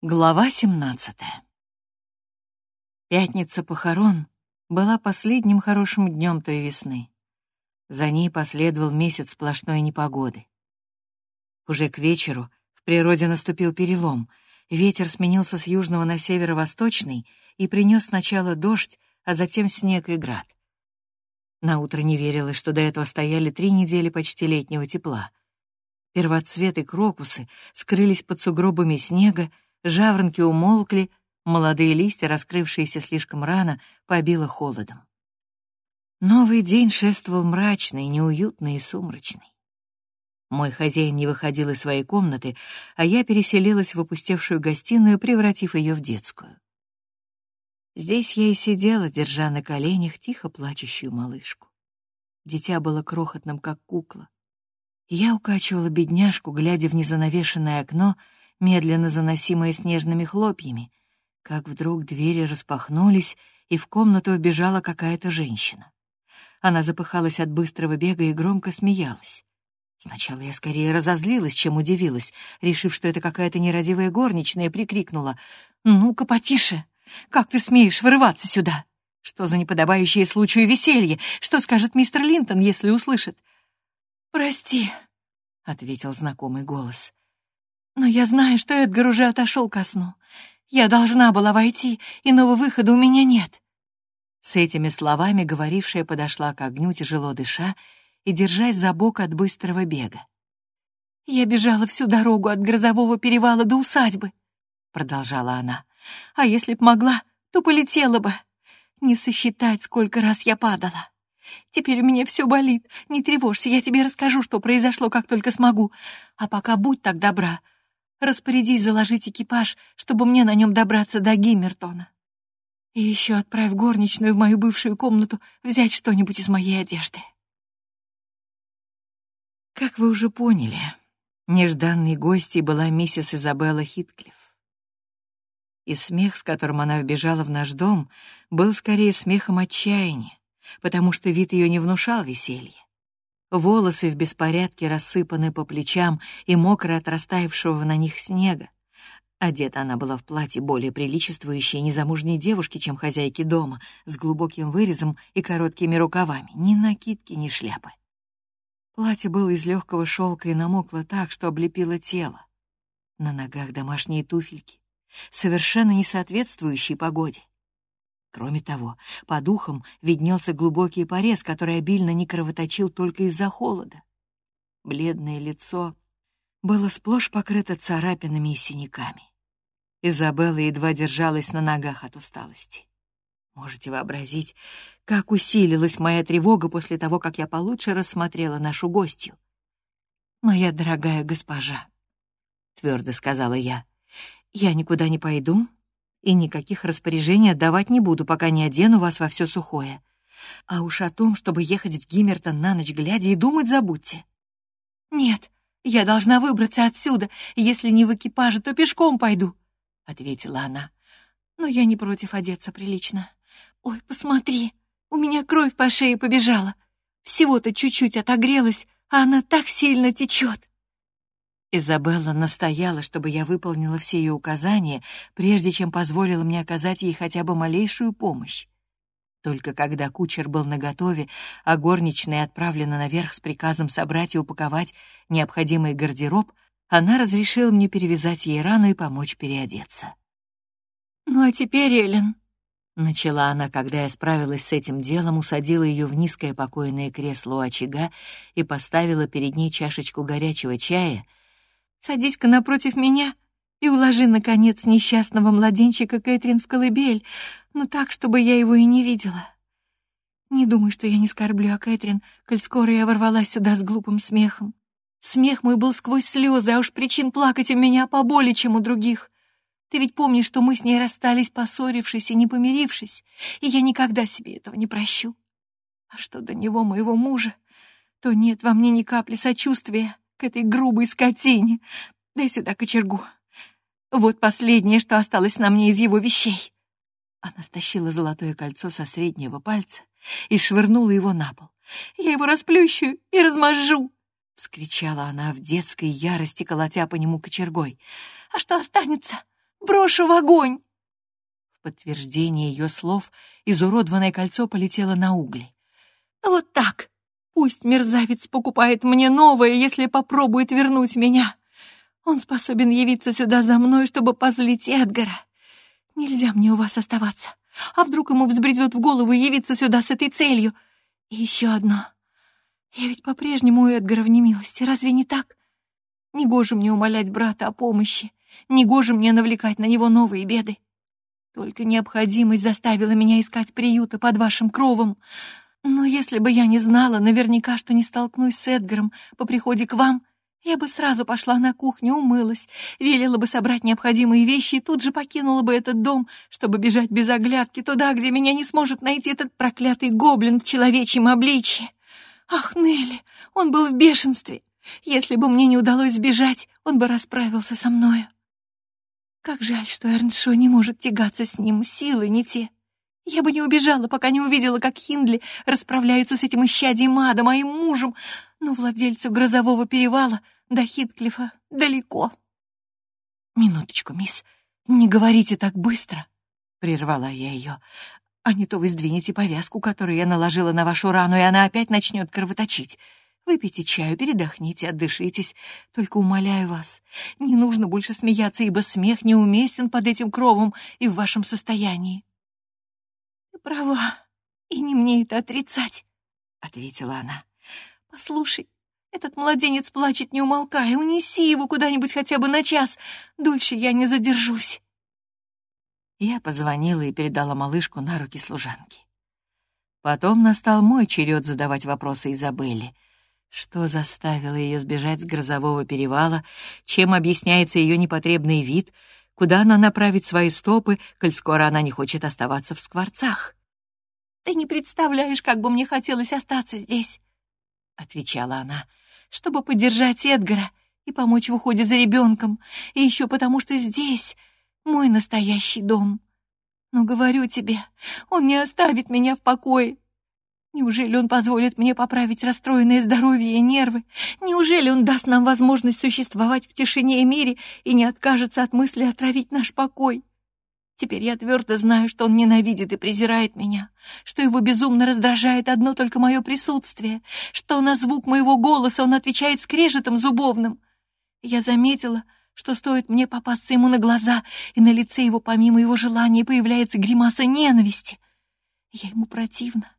Глава 17 Пятница похорон была последним хорошим днем той весны. За ней последовал месяц сплошной непогоды. Уже к вечеру в природе наступил перелом. Ветер сменился с южного на северо-восточный и принес сначала дождь, а затем снег и град. На утро не верилось, что до этого стояли три недели почти летнего тепла. Первоцветы крокусы скрылись под сугробами снега, Жаворонки умолкли, молодые листья, раскрывшиеся слишком рано, побило холодом. Новый день шествовал мрачный, неуютный и сумрачный. Мой хозяин не выходил из своей комнаты, а я переселилась в опустевшую гостиную, превратив ее в детскую. Здесь я и сидела, держа на коленях тихо плачущую малышку. Дитя было крохотным, как кукла. Я укачивала бедняжку, глядя в незанавешенное окно — медленно заносимые снежными хлопьями, как вдруг двери распахнулись, и в комнату вбежала какая-то женщина. Она запыхалась от быстрого бега и громко смеялась. Сначала я скорее разозлилась, чем удивилась, решив, что это какая-то нерадивая горничная, прикрикнула. «Ну-ка, потише! Как ты смеешь вырываться сюда? Что за неподобающее случаю веселье? Что скажет мистер Линтон, если услышит?» «Прости», — ответил знакомый голос. Но я знаю, что Эдгар уже отошел ко сну. Я должна была войти, иного выхода у меня нет. С этими словами говорившая подошла к огню, тяжело дыша и держась за бок от быстрого бега. «Я бежала всю дорогу от грозового перевала до усадьбы», — продолжала она. «А если б могла, то полетела бы. Не сосчитать, сколько раз я падала. Теперь у меня все болит. Не тревожься, я тебе расскажу, что произошло, как только смогу. А пока будь так добра, Распорядись заложить экипаж, чтобы мне на нем добраться до Гиммертона. И еще отправь горничную в мою бывшую комнату взять что-нибудь из моей одежды. Как вы уже поняли, нежданной гостьей была миссис Изабелла Хитклифф. И смех, с которым она вбежала в наш дом, был скорее смехом отчаяния, потому что вид ее не внушал веселья. Волосы в беспорядке рассыпаны по плечам и мокры от растаявшего на них снега. Одета она была в платье более приличествующей незамужней девушки, чем хозяйки дома, с глубоким вырезом и короткими рукавами, ни накидки, ни шляпы. Платье было из легкого шелка и намокло так, что облепило тело. На ногах домашние туфельки, совершенно не соответствующие погоде. Кроме того, по духам виднелся глубокий порез, который обильно не кровоточил только из-за холода. Бледное лицо было сплошь покрыто царапинами и синяками. Изабелла едва держалась на ногах от усталости. Можете вообразить, как усилилась моя тревога после того, как я получше рассмотрела нашу гостью. «Моя дорогая госпожа», — твердо сказала я, — «я никуда не пойду, и никаких распоряжений отдавать не буду, пока не одену вас во все сухое. А уж о том, чтобы ехать в Гиммертон на ночь глядя и думать забудьте. Нет, я должна выбраться отсюда, если не в экипаже, то пешком пойду, — ответила она. Но я не против одеться прилично. Ой, посмотри, у меня кровь по шее побежала. Всего-то чуть-чуть отогрелась, а она так сильно течет. Изабелла настояла, чтобы я выполнила все ее указания, прежде чем позволила мне оказать ей хотя бы малейшую помощь. Только когда кучер был наготове, а горничная отправлена наверх с приказом собрать и упаковать необходимый гардероб, она разрешила мне перевязать ей рану и помочь переодеться. «Ну а теперь, Эллен», — начала она, когда я справилась с этим делом, усадила ее в низкое покойное кресло у очага и поставила перед ней чашечку горячего чая — Садись-ка напротив меня и уложи, наконец, несчастного младенчика Кэтрин в колыбель, но так, чтобы я его и не видела. Не думай, что я не скорблю о Кэтрин, коль скоро я ворвалась сюда с глупым смехом. Смех мой был сквозь слезы, а уж причин плакать у меня поболее, чем у других. Ты ведь помнишь, что мы с ней расстались, поссорившись и не помирившись, и я никогда себе этого не прощу. А что до него, моего мужа, то нет во мне ни капли сочувствия к этой грубой скотине. Дай сюда кочергу. Вот последнее, что осталось на мне из его вещей. Она стащила золотое кольцо со среднего пальца и швырнула его на пол. «Я его расплющу и размажу!» — вскричала она в детской ярости, колотя по нему кочергой. «А что останется? брошу в огонь!» В подтверждение ее слов изуродованное кольцо полетело на угли. «Вот так! Пусть мерзавец покупает мне новое, если попробует вернуть меня. Он способен явиться сюда за мной, чтобы позлить Эдгара. Нельзя мне у вас оставаться. А вдруг ему взбредет в голову явиться сюда с этой целью? И еще одно. Я ведь по-прежнему у Эдгара в немилости, разве не так? Негоже мне умолять брата о помощи, негоже мне навлекать на него новые беды. Только необходимость заставила меня искать приюта под вашим кровом. Но если бы я не знала наверняка, что не столкнусь с Эдгаром по приходе к вам, я бы сразу пошла на кухню, умылась, велела бы собрать необходимые вещи и тут же покинула бы этот дом, чтобы бежать без оглядки туда, где меня не сможет найти этот проклятый гоблин в человечьем обличье. Ах, Нелли, он был в бешенстве. Если бы мне не удалось сбежать, он бы расправился со мною. Как жаль, что Эрншо не может тягаться с ним, силы не те. Я бы не убежала, пока не увидела, как Хиндли расправляется с этим исчадием ада, моим мужем, но владельцу грозового перевала до Хитклифа далеко. «Минуточку, мисс, не говорите так быстро», — прервала я ее, «а не то вы сдвинете повязку, которую я наложила на вашу рану, и она опять начнет кровоточить. Выпейте чаю, передохните, отдышитесь. Только умоляю вас, не нужно больше смеяться, ибо смех неуместен под этим кровом и в вашем состоянии. Права, и не мне это отрицать, — ответила она. Послушай, этот младенец плачет, не умолкая. Унеси его куда-нибудь хотя бы на час. Дольше я не задержусь. Я позвонила и передала малышку на руки служанки. Потом настал мой черед задавать вопросы Изабелле — что заставило ее сбежать с грозового перевала, чем объясняется ее непотребный вид, куда она направит свои стопы, коль скоро она не хочет оставаться в скворцах. «Ты не представляешь, как бы мне хотелось остаться здесь», — отвечала она, «чтобы поддержать Эдгара и помочь в уходе за ребенком, и еще потому, что здесь мой настоящий дом. Но говорю тебе, он не оставит меня в покое, Неужели он позволит мне поправить расстроенное здоровье и нервы? Неужели он даст нам возможность существовать в тишине и мире и не откажется от мысли отравить наш покой? Теперь я твердо знаю, что он ненавидит и презирает меня, что его безумно раздражает одно только мое присутствие, что на звук моего голоса он отвечает скрежетом зубовным. Я заметила, что стоит мне попасться ему на глаза, и на лице его помимо его желания появляется гримаса ненависти. Я ему противна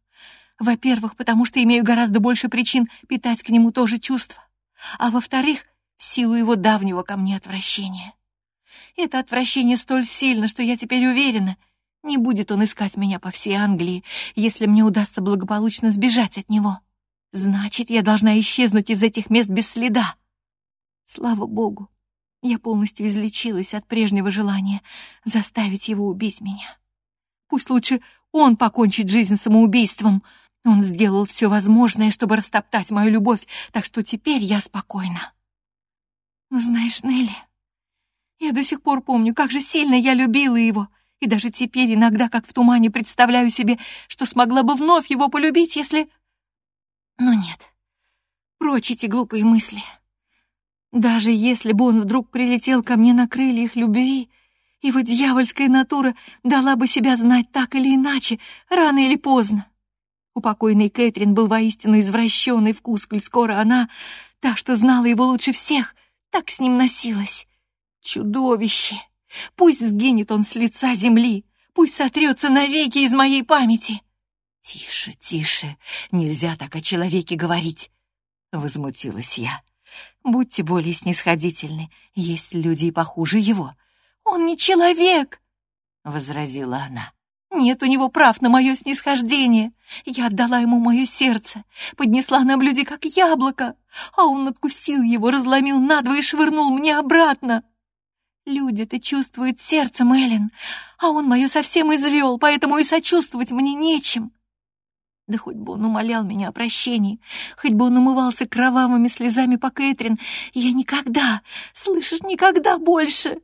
во-первых, потому что имею гораздо больше причин питать к нему то же чувство, а во-вторых, в силу его давнего ко мне отвращения. Это отвращение столь сильно, что я теперь уверена, не будет он искать меня по всей Англии, если мне удастся благополучно сбежать от него. Значит, я должна исчезнуть из этих мест без следа. Слава богу, я полностью излечилась от прежнего желания заставить его убить меня. Пусть лучше он покончит жизнь самоубийством, он сделал все возможное, чтобы растоптать мою любовь, так что теперь я спокойна. Но знаешь, Нелли, я до сих пор помню, как же сильно я любила его, и даже теперь иногда, как в тумане, представляю себе, что смогла бы вновь его полюбить, если... Но нет, прочь эти глупые мысли. Даже если бы он вдруг прилетел ко мне на крыльях любви, его дьявольская натура дала бы себя знать так или иначе, рано или поздно. У покойной Кэтрин был воистину извращенный вкус, коль скоро она, та, что знала его лучше всех, так с ним носилась. Чудовище! Пусть сгинет он с лица земли, пусть сотрется навеки из моей памяти. Тише, тише, нельзя так о человеке говорить, — возмутилась я. Будьте более снисходительны, есть люди и похуже его. Он не человек, — возразила она. Нет у него прав на мое снисхождение. Я отдала ему мое сердце, поднесла на блюде как яблоко, а он откусил его, разломил надвое и швырнул мне обратно. Люди-то чувствуют сердцем, Эллен, а он мое совсем извел, поэтому и сочувствовать мне нечем. Да хоть бы он умолял меня о прощении, хоть бы он умывался кровавыми слезами по Кэтрин, я никогда, слышишь, никогда больше.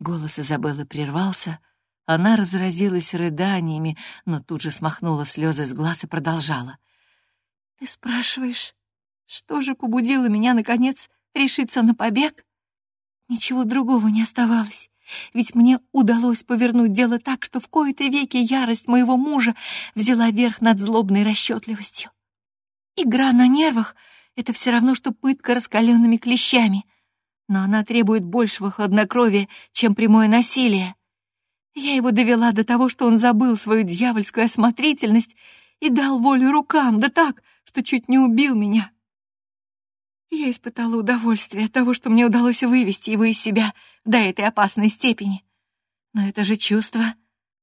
Голос Изабеллы прервался, она разразилась рыданиями, но тут же смахнула слезы с глаз и продолжала. «Ты спрашиваешь, что же побудило меня, наконец, решиться на побег? Ничего другого не оставалось. Ведь мне удалось повернуть дело так, что в кои-то веки ярость моего мужа взяла верх над злобной расчетливостью. Игра на нервах — это все равно, что пытка раскаленными клещами, но она требует большего хладнокровия, чем прямое насилие. Я его довела до того, что он забыл свою дьявольскую осмотрительность и дал волю рукам, да так, что чуть не убил меня. Я испытала удовольствие от того, что мне удалось вывести его из себя до этой опасной степени. Но это же чувство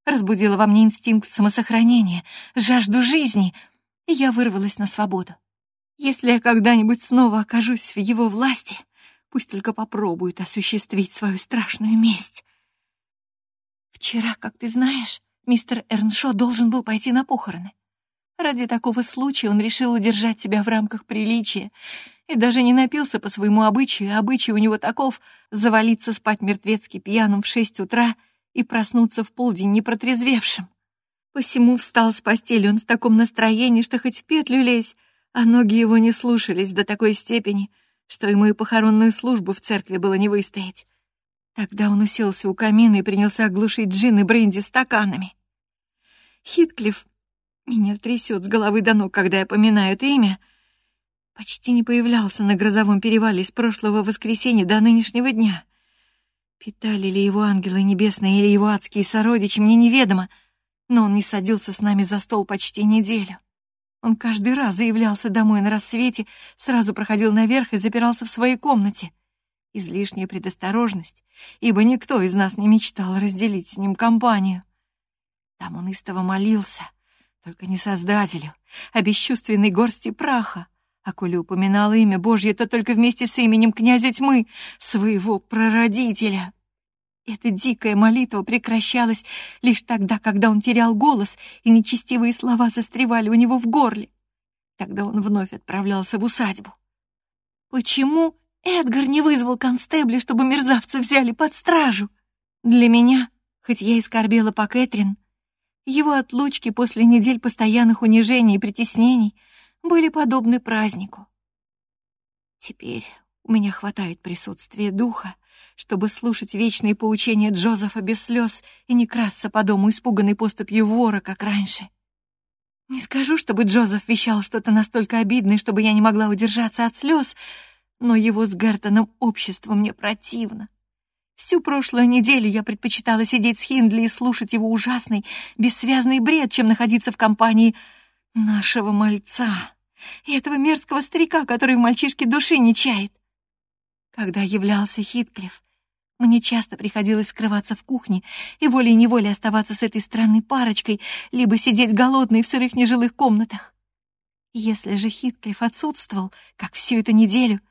разбудило во мне инстинкт самосохранения, жажду жизни, и я вырвалась на свободу. Если я когда-нибудь снова окажусь в его власти, пусть только попробует осуществить свою страшную месть. Вчера, как ты знаешь, мистер Эрншо должен был пойти на похороны. Ради такого случая он решил удержать себя в рамках приличия и даже не напился по своему обычаю, обычай у него таков — завалиться спать мертвецки пьяным в шесть утра и проснуться в полдень непротрезвевшим. Посему встал с постели он в таком настроении, что хоть в петлю лезь, а ноги его не слушались до такой степени, что ему и похоронную службу в церкви было не выстоять. Тогда он уселся у камина и принялся оглушить джин и бренди стаканами. Хитклифф, меня трясет с головы до ног, когда я поминаю это имя — почти не появлялся на грозовом перевале с прошлого воскресенья до нынешнего дня. Питали ли его ангелы небесные или его адские сородичи, мне неведомо, но он не садился с нами за стол почти неделю. Он каждый раз заявлялся домой на рассвете, сразу проходил наверх и запирался в своей комнате. Излишняя предосторожность, ибо никто из нас не мечтал разделить с ним компанию. Там он истово молился, только не Создателю, а бесчувственной горсти праха, а коли упоминал имя Божье, то только вместе с именем князя тьмы, своего прародителя. Эта дикая молитва прекращалась лишь тогда, когда он терял голос, и нечестивые слова застревали у него в горле. Тогда он вновь отправлялся в усадьбу. Почему Эдгар не вызвал констебля, чтобы мерзавца взяли под стражу? Для меня, хоть я и скорбела по Кэтрин, его отлучки после недель постоянных унижений и притеснений — были подобны празднику. Теперь у меня хватает присутствия духа, чтобы слушать вечные поучения Джозефа без слез и не красться по дому испуганной поступью вора, как раньше. Не скажу, чтобы Джозеф вещал что-то настолько обидное, чтобы я не могла удержаться от слез, но его с Гертоном общество мне противно. Всю прошлую неделю я предпочитала сидеть с Хиндли и слушать его ужасный, бессвязный бред, чем находиться в компании нашего мальца и этого мерзкого старика, который в мальчишке души не чает. Когда являлся Хитклифф, мне часто приходилось скрываться в кухне и волей-неволей оставаться с этой странной парочкой, либо сидеть голодной в сырых нежилых комнатах. Если же Хитклифф отсутствовал, как всю эту неделю,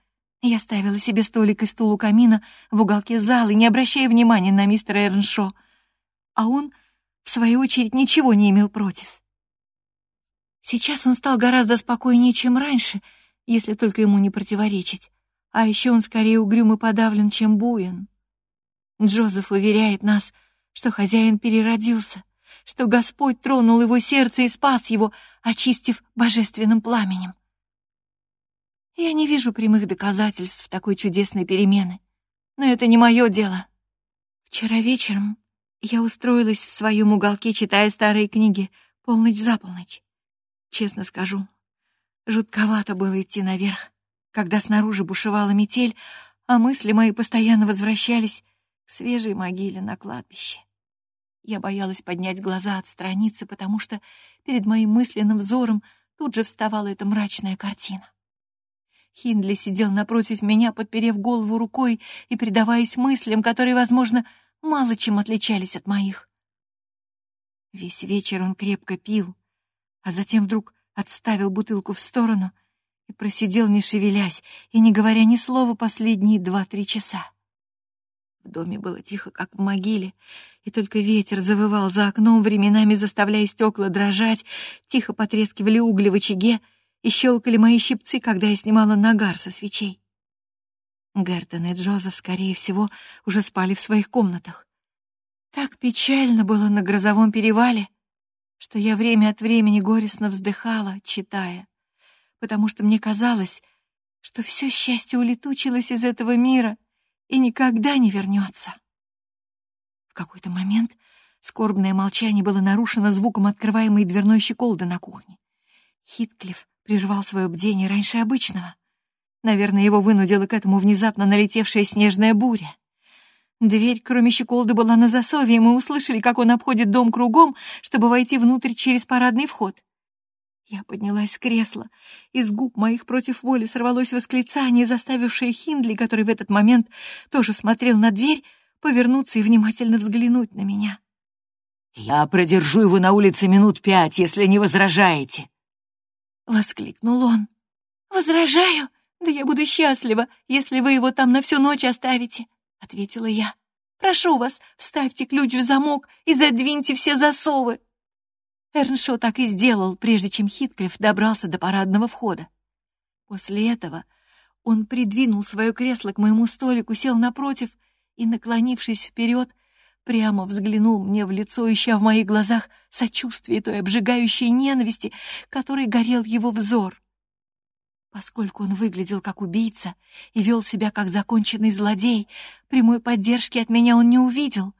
я ставила себе столик и стул у камина в уголке зала, не обращая внимания на мистера Эрншо, а он, в свою очередь, ничего не имел против. Сейчас он стал гораздо спокойнее, чем раньше, если только ему не противоречить. А еще он скорее угрюм и подавлен, чем буен. Джозеф уверяет нас, что хозяин переродился, что Господь тронул его сердце и спас его, очистив божественным пламенем. Я не вижу прямых доказательств такой чудесной перемены, но это не мое дело. Вчера вечером я устроилась в своем уголке, читая старые книги полночь за полночь. Честно скажу, жутковато было идти наверх, когда снаружи бушевала метель, а мысли мои постоянно возвращались к свежей могиле на кладбище. Я боялась поднять глаза от страницы, потому что перед моим мысленным взором тут же вставала эта мрачная картина. Хиндли сидел напротив меня, подперев голову рукой и предаваясь мыслям, которые, возможно, мало чем отличались от моих. Весь вечер он крепко пил, а затем вдруг отставил бутылку в сторону и просидел, не шевелясь и не говоря ни слова последние два-три часа. В доме было тихо, как в могиле, и только ветер завывал за окном, временами заставляя стекла дрожать, тихо потрескивали угли в очаге и щелкали мои щипцы, когда я снимала нагар со свечей. Гертон и Джозеф, скорее всего, уже спали в своих комнатах. Так печально было на грозовом перевале, что я время от времени горестно вздыхала, читая, потому что мне казалось, что все счастье улетучилось из этого мира и никогда не вернется. В какой-то момент скорбное молчание было нарушено звуком открываемой дверной щеколды на кухне. Хитклифф прервал свое бдение раньше обычного. Наверное, его вынудила к этому внезапно налетевшая снежная буря. Дверь, кроме щеколды, была на засове, и мы услышали, как он обходит дом кругом, чтобы войти внутрь через парадный вход. Я поднялась с кресла. Из губ моих против воли сорвалось восклицание, заставившее Хиндли, который в этот момент тоже смотрел на дверь, повернуться и внимательно взглянуть на меня. «Я продержу его на улице минут пять, если не возражаете!» — воскликнул он. «Возражаю? Да я буду счастлива, если вы его там на всю ночь оставите ответила я. «Прошу вас, вставьте ключ в замок и задвиньте все засовы!» Эрншо так и сделал, прежде чем Хитклифф добрался до парадного входа. После этого он придвинул свое кресло к моему столику, сел напротив и, наклонившись вперед, прямо взглянул мне в лицо, ища в моих глазах сочувствие той обжигающей ненависти, которой горел его взор. Поскольку он выглядел как убийца и вел себя как законченный злодей, прямой поддержки от меня он не увидел.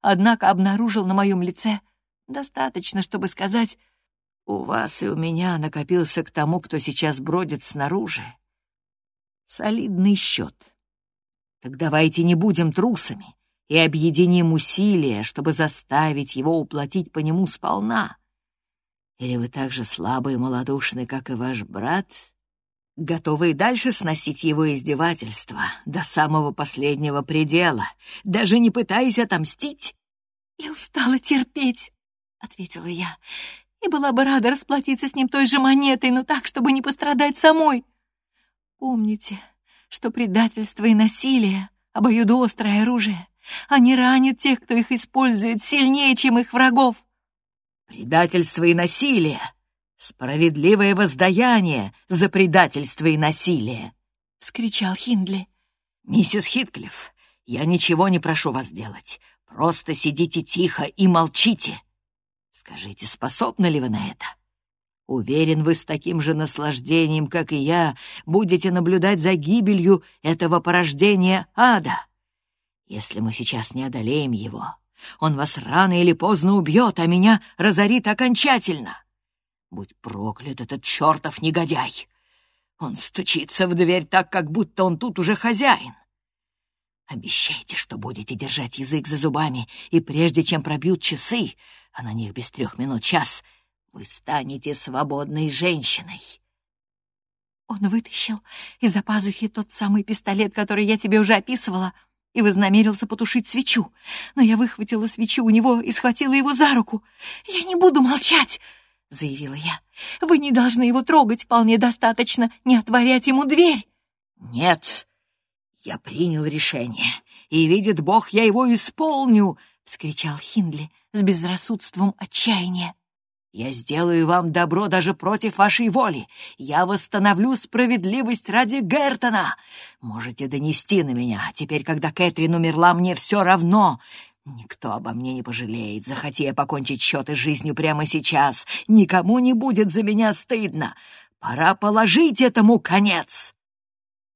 Однако обнаружил на моем лице достаточно, чтобы сказать, «У вас и у меня накопился к тому, кто сейчас бродит снаружи. Солидный счет. Так давайте не будем трусами и объединим усилия, чтобы заставить его уплатить по нему сполна. Или вы так же слабы и малодушны, как и ваш брат?» готовы и дальше сносить его издевательства до самого последнего предела, даже не пытаясь отомстить. «Я устала терпеть», — ответила я, «и была бы рада расплатиться с ним той же монетой, но так, чтобы не пострадать самой. Помните, что предательство и насилие — обоюдоострое оружие. Они ранят тех, кто их использует, сильнее, чем их врагов». «Предательство и насилие «Справедливое воздаяние за предательство и насилие!» — вскричал Хиндли. «Миссис Хитклифф, я ничего не прошу вас делать. Просто сидите тихо и молчите. Скажите, способны ли вы на это? Уверен, вы с таким же наслаждением, как и я, будете наблюдать за гибелью этого порождения ада. Если мы сейчас не одолеем его, он вас рано или поздно убьет, а меня разорит окончательно. Будь проклят этот чертов негодяй! Он стучится в дверь так, как будто он тут уже хозяин. Обещайте, что будете держать язык за зубами, и прежде чем пробьют часы, а на них без трех минут час, вы станете свободной женщиной. Он вытащил из-за пазухи тот самый пистолет, который я тебе уже описывала, и вознамерился потушить свечу. Но я выхватила свечу у него и схватила его за руку. «Я не буду молчать!» — заявила я. «Вы не должны его трогать, вполне достаточно не отворять ему дверь». «Нет, я принял решение, и, видит Бог, я его исполню!» — вскричал Хиндли с безрассудством отчаяния. «Я сделаю вам добро даже против вашей воли. Я восстановлю справедливость ради Гертона. Можете донести на меня. Теперь, когда Кэтрин умерла, мне все равно. Никто обо мне не пожалеет, захоти я покончить счеты с жизнью прямо сейчас. Никому не будет за меня стыдно. Пора положить этому конец.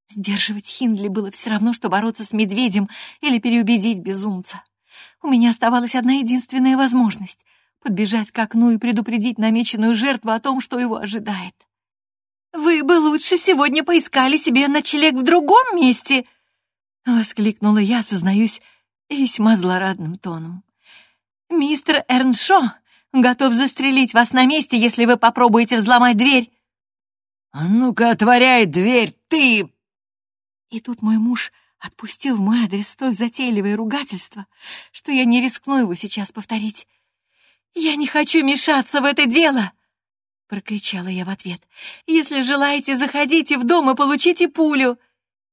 Сдерживать Хиндли было все равно, что бороться с медведем или переубедить безумца. У меня оставалась одна единственная возможность — подбежать к окну и предупредить намеченную жертву о том, что его ожидает. «Вы бы лучше сегодня поискали себе ночлег в другом месте!» — воскликнула я, сознаюсь, весьма злорадным тоном. «Мистер Эрншо готов застрелить вас на месте, если вы попробуете взломать дверь!» «А ну-ка, отворяй дверь, ты!» И тут мой муж отпустил в мой адрес столь затейливое ругательство, что я не рискну его сейчас повторить. «Я не хочу мешаться в это дело!» — прокричала я в ответ. «Если желаете, заходите в дом и получите пулю.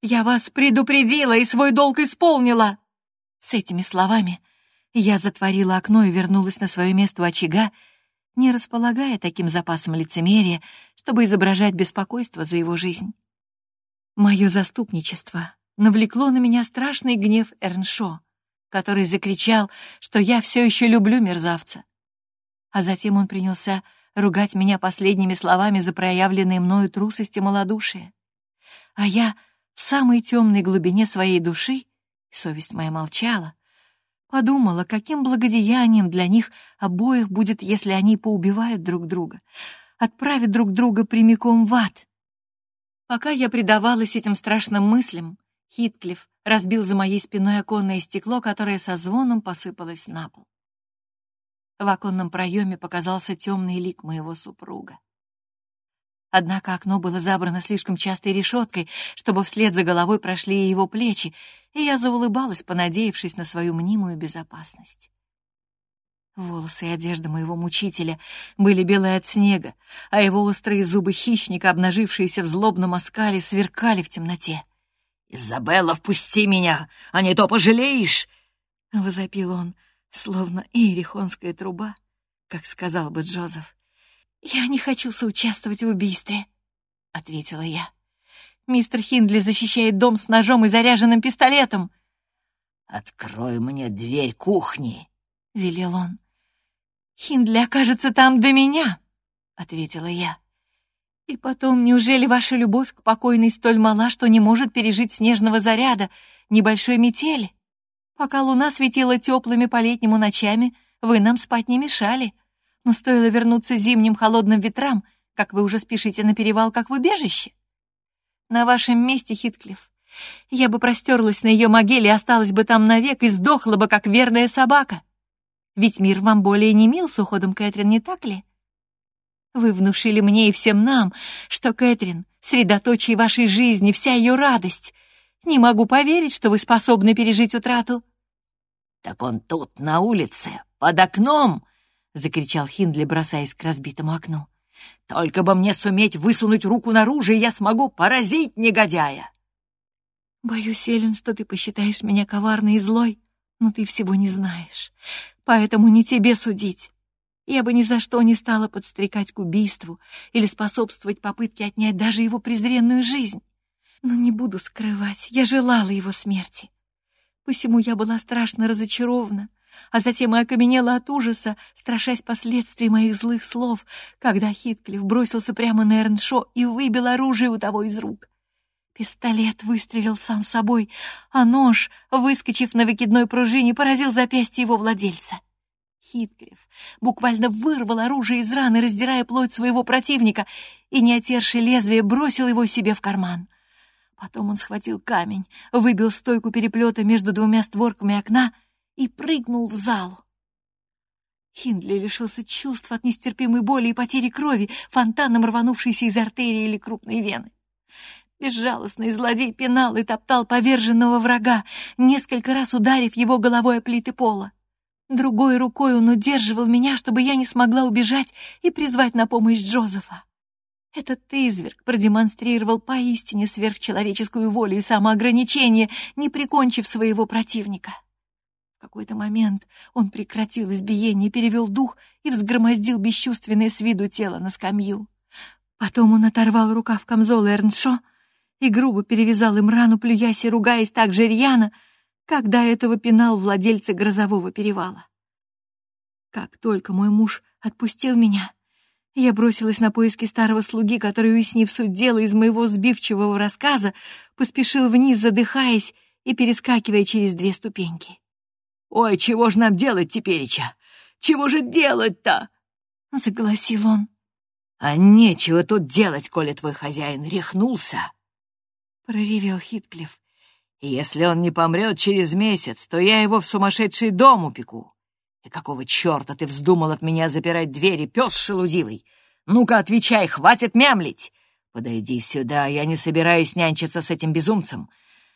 Я вас предупредила и свой долг исполнила!» С этими словами я затворила окно и вернулась на свое место у очага, не располагая таким запасом лицемерия, чтобы изображать беспокойство за его жизнь. Мое заступничество навлекло на меня страшный гнев Эрншо, который закричал, что я все еще люблю мерзавца. А затем он принялся ругать меня последними словами за проявленные мною трусость и малодушие. А я в самой темной глубине своей души совесть моя молчала, Подумала, каким благодеянием для них обоих будет, если они поубивают друг друга, отправят друг друга прямиком в ад. Пока я предавалась этим страшным мыслям, Хитклифф разбил за моей спиной оконное стекло, которое со звоном посыпалось на пол. В оконном проеме показался темный лик моего супруга. Однако окно было забрано слишком частой решеткой, чтобы вслед за головой прошли его плечи, и я заулыбалась, понадеявшись на свою мнимую безопасность. Волосы и одежда моего мучителя были белые от снега, а его острые зубы хищника, обнажившиеся в злобном оскале, сверкали в темноте. «Изабелла, впусти меня, а не то пожалеешь!» — возопил он, словно иерихонская труба, как сказал бы Джозеф. «Я не хочу соучаствовать в убийстве», — ответила я. «Мистер Хиндли защищает дом с ножом и заряженным пистолетом». «Открой мне дверь кухни», — велел он. «Хиндли окажется там до меня», — ответила я. «И потом, неужели ваша любовь к покойной столь мала, что не может пережить снежного заряда, небольшой метели? Пока луна светила теплыми по-летнему ночами, вы нам спать не мешали» но стоило вернуться зимним холодным ветрам, как вы уже спешите на перевал, как в убежище. На вашем месте, Хитклифф, я бы простерлась на ее могиле и осталась бы там навек и сдохла бы, как верная собака. Ведь мир вам более не мил с уходом Кэтрин, не так ли? Вы внушили мне и всем нам, что Кэтрин — средоточие вашей жизни, вся ее радость. Не могу поверить, что вы способны пережить утрату. Так он тут, на улице, под окном, — закричал Хиндли, бросаясь к разбитому окну. «Только бы мне суметь высунуть руку наружу, и я смогу поразить негодяя!» «Боюсь, Эллен, что ты посчитаешь меня коварной и злой, но ты всего не знаешь, поэтому не тебе судить. Я бы ни за что не стала подстрекать к убийству или способствовать попытке отнять даже его презренную жизнь. Но не буду скрывать, я желала его смерти. Посему я была страшно разочарована, а затем и окаменела от ужаса, страшась последствий моих злых слов, когда Хитклифф бросился прямо на Эрншо и выбил оружие у того из рук. Пистолет выстрелил сам собой, а нож, выскочив на выкидной пружине, поразил запястье его владельца. Хитклифф буквально вырвал оружие из раны, раздирая плоть своего противника, и, не отерши лезвие, бросил его себе в карман. Потом он схватил камень, выбил стойку переплета между двумя створками окна — и прыгнул в зал. Хиндли лишился чувств от нестерпимой боли и потери крови, фонтаном рванувшейся из артерии или крупной вены. Безжалостный злодей пинал и топтал поверженного врага, несколько раз ударив его головой о плиты пола. Другой рукой он удерживал меня, чтобы я не смогла убежать и призвать на помощь Джозефа. Этот изверг продемонстрировал поистине сверхчеловеческую волю и самоограничение, не прикончив своего противника. В какой-то момент он прекратил избиение, перевел дух и взгромоздил бесчувственное с виду тело на скамью. Потом он оторвал рукав камзола Эрншо и грубо перевязал им рану, плюясь и ругаясь так же рьяно, когда этого пинал владельца грозового перевала. Как только мой муж отпустил меня, я бросилась на поиски старого слуги, который, уяснив суть дела из моего сбивчивого рассказа, поспешил вниз, задыхаясь и перескакивая через две ступеньки. «Ой, чего же нам делать тепереча? Чего же делать-то?» — заголосил он. «А нечего тут делать, коли твой хозяин рехнулся!» — проревел Хитклифф. «Если он не помрет через месяц, то я его в сумасшедший дом упеку. И какого черта ты вздумал от меня запирать двери, пес шелудивый? Ну-ка, отвечай, хватит мямлить! Подойди сюда, я не собираюсь нянчиться с этим безумцем.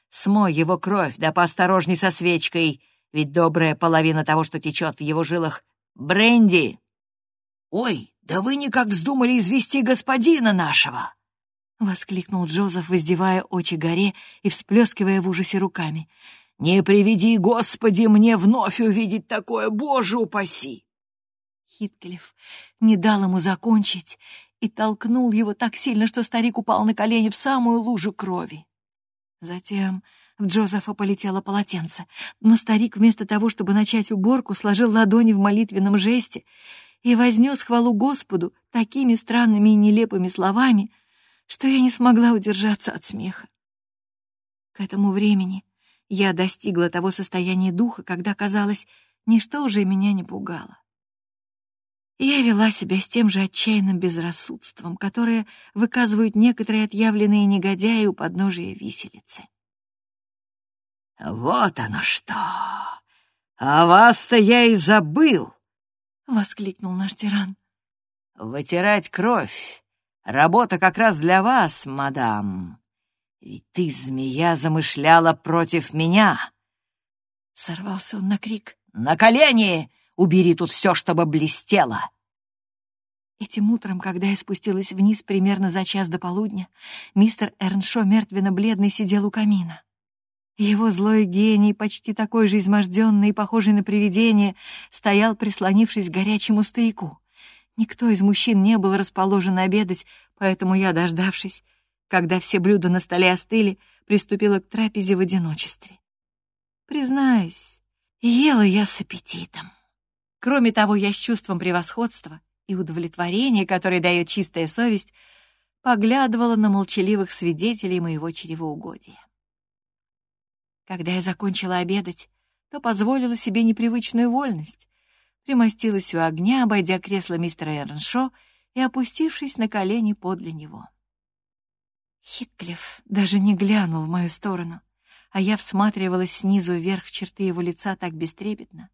Смой его кровь, да поосторожней со свечкой!» ведь добрая половина того, что течет в его жилах, — бренди. «Ой, да вы никак вздумали извести господина нашего!» — воскликнул Джозеф, воздевая очи горе и всплескивая в ужасе руками. «Не приведи, Господи, мне вновь увидеть такое, Боже упаси!» Хитклифф не дал ему закончить и толкнул его так сильно, что старик упал на колени в самую лужу крови. Затем в Джозефа полетело полотенце, но старик вместо того, чтобы начать уборку, сложил ладони в молитвенном жесте и вознес хвалу Господу такими странными и нелепыми словами, что я не смогла удержаться от смеха. К этому времени Я достигла того состояния духа, когда, казалось, ничто уже меня не пугало. Я вела себя с тем же отчаянным безрассудством, которое выказывают некоторые отъявленные негодяи у подножия виселицы. «Вот оно что! А вас-то я и забыл!» — воскликнул наш тиран. «Вытирать кровь — работа как раз для вас, мадам. Ведь ты, змея, замышляла против меня!» Сорвался он на крик. «На колени! Убери тут все, чтобы блестело!» Этим утром, когда я спустилась вниз примерно за час до полудня, мистер Эрншо мертвенно-бледный сидел у камина. Его злой гений, почти такой же изможденный и похожий на привидение, стоял, прислонившись к горячему стояку. Никто из мужчин не был расположен обедать, поэтому я, дождавшись, когда все блюда на столе остыли, приступила к трапезе в одиночестве. Признаюсь, ела я с аппетитом. Кроме того, я с чувством превосходства и удовлетворения, которое дает чистая совесть, поглядывала на молчаливых свидетелей моего чревоугодия. Когда я закончила обедать, то позволила себе непривычную вольность, примостилась у огня, обойдя кресло мистера Эрншо и опустившись на колени подле него. Хитклифф даже не глянул в мою сторону, а я всматривалась снизу вверх в черты его лица так бестрепетно,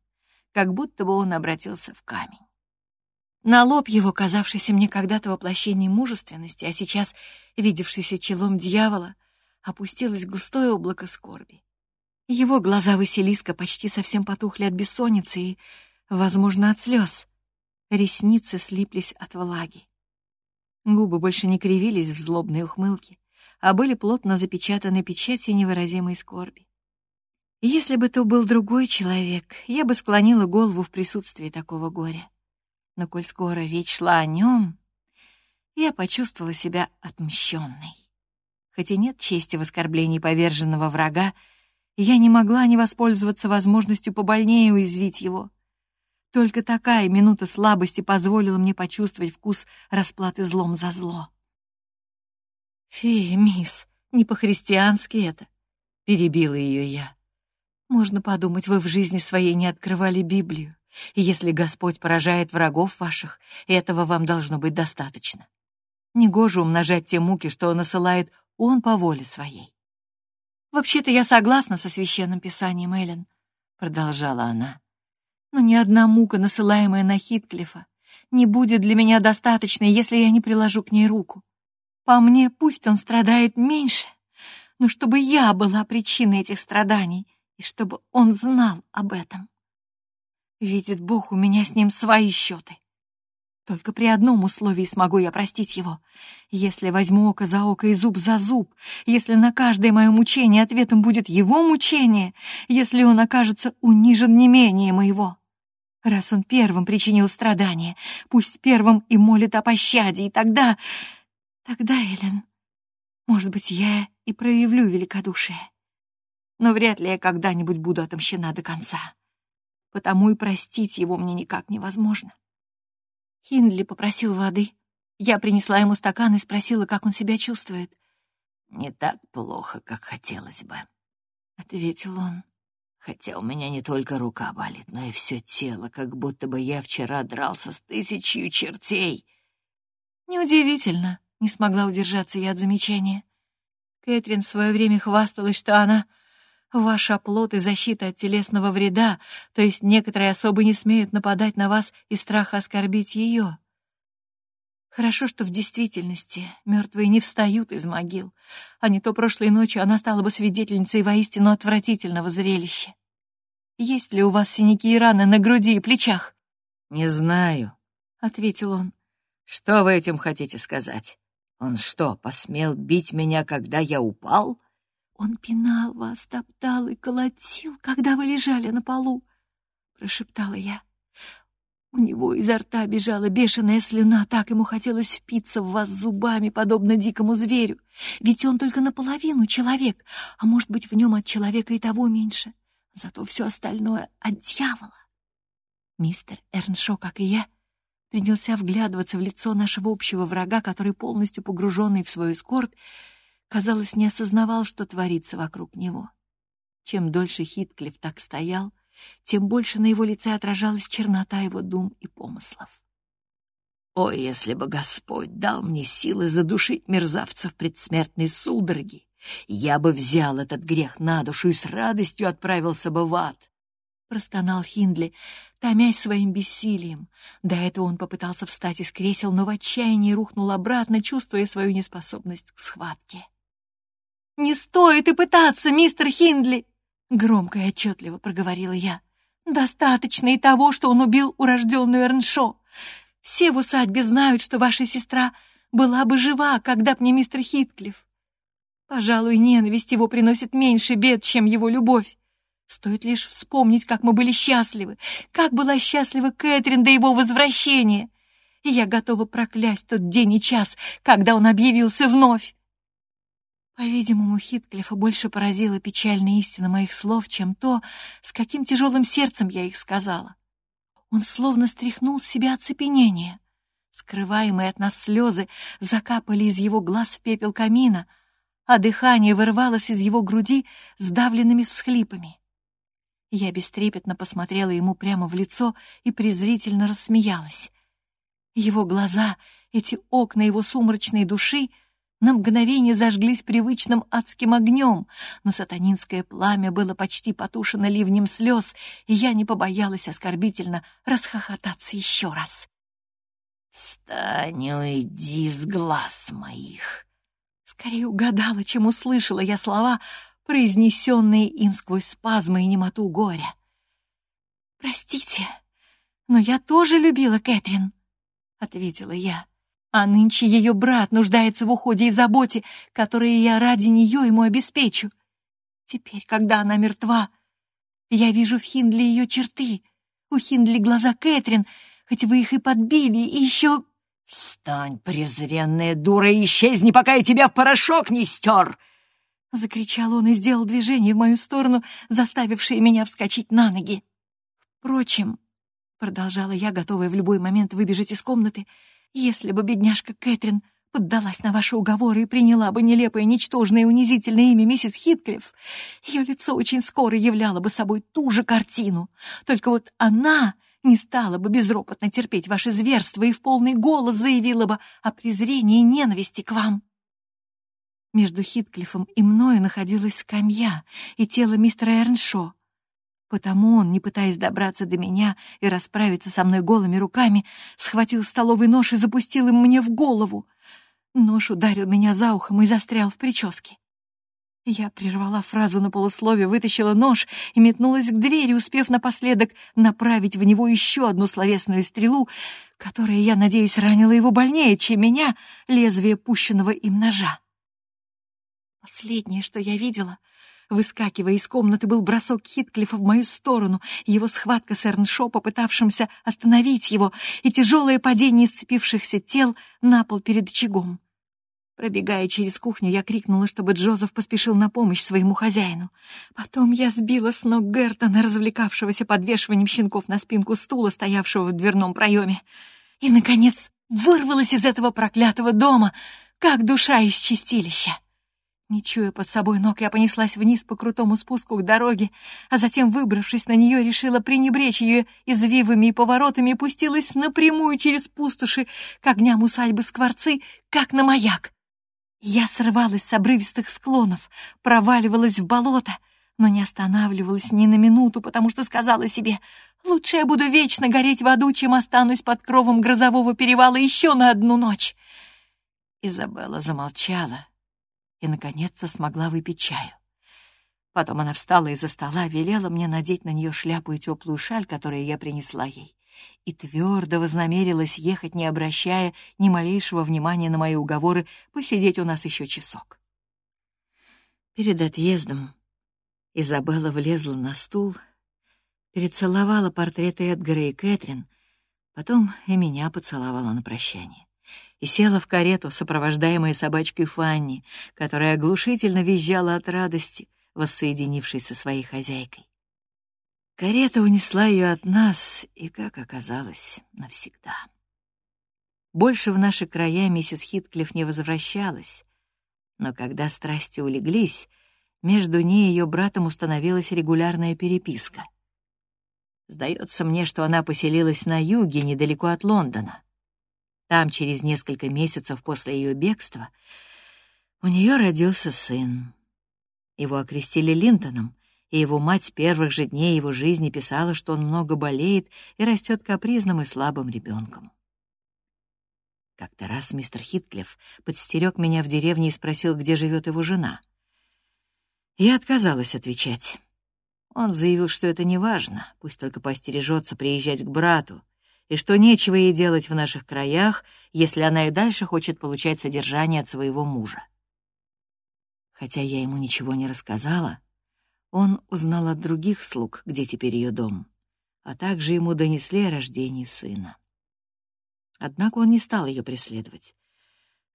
как будто бы он обратился в камень. На лоб его, казавшийся мне когда-то воплощением мужественности, а сейчас видевшийся челом дьявола, опустилось густое облако скорби. Его глаза Василиска почти совсем потухли от бессонницы и, возможно, от слез. Ресницы слиплись от влаги. Губы больше не кривились в злобной ухмылке, а были плотно запечатаны печатью невыразимой скорби. Если бы то был другой человек, я бы склонила голову в присутствии такого горя. Но коль скоро речь шла о нем, я почувствовала себя отмщенной. Хотя нет чести в оскорблении поверженного врага, я не могла не воспользоваться возможностью побольнее уязвить его. Только такая минута слабости позволила мне почувствовать вкус расплаты злом за зло. «Фи, мисс, не по-христиански это», — перебила ее я. «Можно подумать, вы в жизни своей не открывали Библию, и если Господь поражает врагов ваших, этого вам должно быть достаточно. Негоже умножать те муки, что Он насылает Он по воле своей. «Вообще-то я согласна со священным писанием, Эллен», — продолжала она. «Но ни одна мука, насылаемая на Хитклифа, не будет для меня достаточной, если я не приложу к ней руку. По мне, пусть он страдает меньше, но чтобы я была причиной этих страданий, и чтобы он знал об этом. Видит Бог, у меня с ним свои счеты. Только при одном условии смогу я простить его. Если возьму око за око и зуб за зуб, если на каждое мое мучение ответом будет его мучение, если он окажется унижен не менее моего. Раз он первым причинил страдания, пусть первым и молит о пощаде, и тогда... Тогда, Эллен, может быть, я и проявлю великодушие. Но вряд ли я когда-нибудь буду отомщена до конца. Потому и простить его мне никак невозможно. Хиндли попросил воды. Я принесла ему стакан и спросила, как он себя чувствует. «Не так плохо, как хотелось бы», — ответил он. «Хотя у меня не только рука болит, но и все тело, как будто бы я вчера дрался с тысячью чертей». «Неудивительно», — не смогла удержаться я от замечания. Кэтрин в свое время хвасталась, что она Ваш оплот и защита от телесного вреда, то есть некоторые особо не смеют нападать на вас из страха оскорбить ее. Хорошо, что в действительности мертвые не встают из могил, а не то прошлой ночью она стала бы свидетельницей воистину отвратительного зрелища. Есть ли у вас синяки и раны на груди и плечах? «Не знаю», — ответил он. «Что вы этим хотите сказать? Он что, посмел бить меня, когда я упал?» «Он пинал вас, топтал и колотил, когда вы лежали на полу», — прошептала я. У него изо рта бежала бешеная слюна, так ему хотелось впиться в вас зубами, подобно дикому зверю. Ведь он только наполовину человек, а может быть, в нем от человека и того меньше. Зато все остальное от дьявола. Мистер Эрншо, как и я, принялся вглядываться в лицо нашего общего врага, который, полностью погруженный в свою скорбь, казалось, не осознавал, что творится вокруг него. Чем дольше Хитклифф так стоял, тем больше на его лице отражалась чернота его дум и помыслов. «О, если бы Господь дал мне силы задушить мерзавца в предсмертной судороге, я бы взял этот грех на душу и с радостью отправился бы в ад!» Простонал Хиндли, томясь своим бессилием. До этого он попытался встать из кресел, но в отчаянии рухнул обратно, чувствуя свою неспособность к схватке. «Не стоит и пытаться, мистер Хиндли!» Громко и отчетливо проговорила я. «Достаточно и того, что он убил урожденную Эрншо. Все в усадьбе знают, что ваша сестра была бы жива, когда б не мистер Хитклифф. Пожалуй, ненависть его приносит меньше бед, чем его любовь. Стоит лишь вспомнить, как мы были счастливы, как была счастлива Кэтрин до его возвращения. И я готова проклясть тот день и час, когда он объявился вновь. По-видимому, Хитклифа больше поразила печальная истина моих слов, чем то, с каким тяжелым сердцем я их сказала. Он словно стряхнул с себя оцепенение. Скрываемые от нас слезы закапали из его глаз в пепел камина, а дыхание вырывалось из его груди сдавленными всхлипами. Я бестрепетно посмотрела ему прямо в лицо и презрительно рассмеялась. Его глаза, эти окна его сумрачной души, на мгновение зажглись привычным адским огнем, но сатанинское пламя было почти потушено ливнем слез, и я не побоялась оскорбительно расхохотаться еще раз. «Встань, уйди с глаз моих!» Скорее угадала, чем услышала я слова, произнесенные им сквозь спазмы и немоту горя. «Простите, но я тоже любила Кэтрин», — ответила я. А нынче ее брат нуждается в уходе и заботе, которые я ради нее ему обеспечу. Теперь, когда она мертва, я вижу в Хиндли ее черты. У Хиндли глаза Кэтрин, хоть вы их и подбили, и еще... «Встань, презренная дура, и исчезни, пока я тебя в порошок не стер!» Закричал он и сделал движение в мою сторону, заставившее меня вскочить на ноги. «Впрочем», — продолжала я, готовая в любой момент выбежать из комнаты, — если бы бедняжка Кэтрин поддалась на ваши уговоры и приняла бы нелепое, ничтожное и унизительное имя миссис Хитклифф, ее лицо очень скоро являло бы собой ту же картину. Только вот она не стала бы безропотно терпеть ваши зверства и в полный голос заявила бы о презрении и ненависти к вам. Между Хитклиффом и мною находилась скамья и тело мистера Эрншо, Потому он, не пытаясь добраться до меня и расправиться со мной голыми руками, схватил столовый нож и запустил им мне в голову. Нож ударил меня за ухом и застрял в прическе. Я прервала фразу на полусловие, вытащила нож и метнулась к двери, успев напоследок направить в него еще одну словесную стрелу, которая, я надеюсь, ранила его больнее, чем меня, лезвие пущенного им ножа. Последнее, что я видела — Выскакивая из комнаты, был бросок Хитклифа в мою сторону, его схватка с Эрншо, попытавшимся остановить его, и тяжелое падение сцепившихся тел на пол перед очагом. Пробегая через кухню, я крикнула, чтобы Джозеф поспешил на помощь своему хозяину. Потом я сбила с ног Гертона, развлекавшегося подвешиванием щенков на спинку стула, стоявшего в дверном проеме. И, наконец, вырвалась из этого проклятого дома, как душа из чистилища. Не чуя под собой ног, я понеслась вниз по крутому спуску к дороге, а затем, выбравшись на нее, решила пренебречь ее извивами и поворотами и пустилась напрямую через пустоши к огням усадьбы Скворцы, как на маяк. Я срывалась с обрывистых склонов, проваливалась в болото, но не останавливалась ни на минуту, потому что сказала себе, «Лучше я буду вечно гореть в аду, чем останусь под кровом грозового перевала еще на одну ночь». Изабелла замолчала, и, наконец-то, смогла выпить чаю. Потом она встала из-за стола, велела мне надеть на нее шляпу и теплую шаль, которую я принесла ей, и твердо вознамерилась ехать, не обращая ни малейшего внимания на мои уговоры, посидеть у нас еще часок. Перед отъездом Изабелла влезла на стул, перецеловала портреты Эдгара и Кэтрин, потом и меня поцеловала на прощание и села в карету, сопровождаемая собачкой Фанни, которая оглушительно визжала от радости, воссоединившись со своей хозяйкой. Карета унесла ее от нас, и, как оказалось, навсегда. Больше в наши края миссис Хитклифф не возвращалась, но когда страсти улеглись, между ней и ее братом установилась регулярная переписка. Сдается мне, что она поселилась на юге, недалеко от Лондона. Там, через несколько месяцев после ее бегства, у нее родился сын. Его окрестили Линтоном, и его мать с первых же дней его жизни писала, что он много болеет и растет капризным и слабым ребенком. Как-то раз мистер Хитклифф подстерег меня в деревне и спросил, где живет его жена. Я отказалась отвечать. Он заявил, что это не важно, пусть только постережется приезжать к брату, и что нечего ей делать в наших краях, если она и дальше хочет получать содержание от своего мужа. Хотя я ему ничего не рассказала, он узнал от других слуг, где теперь ее дом, а также ему донесли о рождении сына. Однако он не стал ее преследовать,